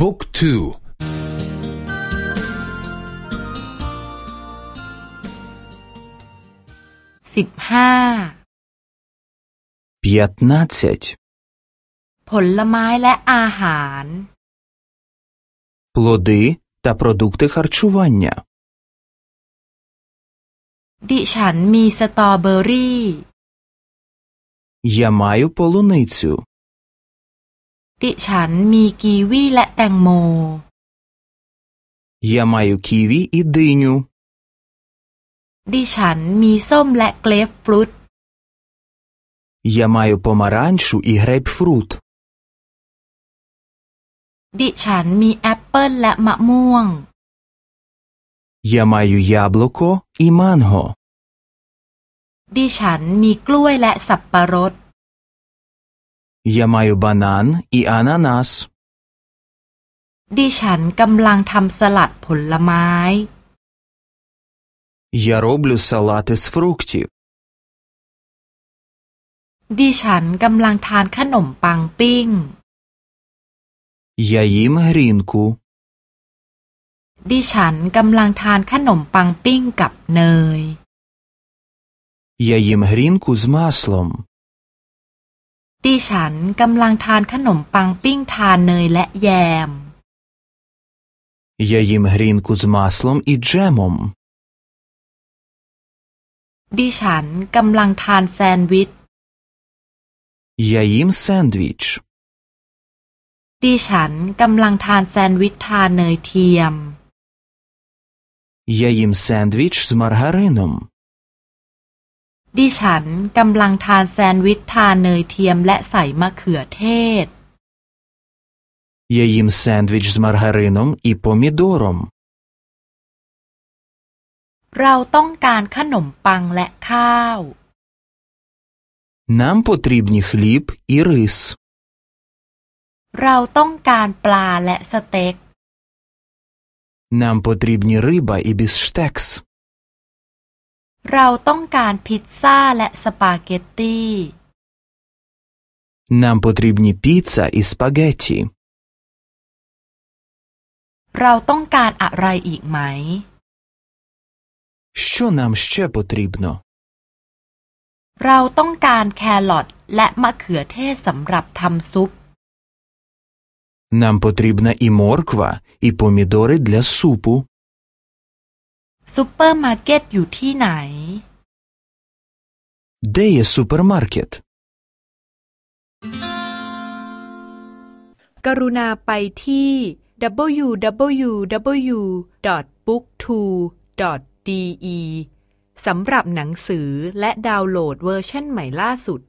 บุ๊กทูสิบห้าผลไม้และอาหาร плоди та продукти харчування ดิฉันมีสตรอเบอรี่ Я маю полуницю ดิฉันมีกีวีและแตงโม Я маю ківі і диню ดิฉันมีส้มและเกรฟฟรุต Я маю помаранчу і грейпфрут ดิฉันมีแอปเปิลและมะม่วง Я маю яблуко і манго ดิฉันมีกล้วยและสับปะรด Я маю банан і ананас ดิฉันกำลังทำสลัดผลไม้ Я роблю салати з фруктів ดิฉันกำลังทานขนมปังปิ้ง Я їм грінку ดิฉันกำลังทานขนมปังปิ้งกับเนย Я їм грінку з маслом ดิฉันกำลังทานขนมปังปิ้งทานเนยและแยม Я їм грінку з маслом і джемом ดิฉันกำลังทานแซนด์วิช Я їм сендвіч ดิฉันกำลังทานแซนด์วิชทานเนยเทียม Я їм сендвіч з маргарином ดิฉันกำลังทานแซนด์วิชทานเนยเทียมและใส่มะเขือเทศ Я їм сендвіч з маргарином і помідором เราต้องการขนมปังและข้าว Нам потрібні хліб і рис เราต้องการปลาและสเต็ก Нам потрібні риба і біфштекс เราต้องการพิซซ่าและสปาเกตตี้ Нам потрібні піца і спагетті เราต้องการอะไรอีกไหม Що нам ще потрібно? เราต้องการแครอทและมะเขือเทศสำหรับทำซุป Нам потрібна і морква, і помідори для супу. ซูเปอร์มาร์เก็ตอยู่ที่ไหน Де є супермаркет? กรุณาไปที่ www.booktwo.de สำหรับหนังสือและดาวน์โหลดเวอร์ชันใหม่ล่าสุด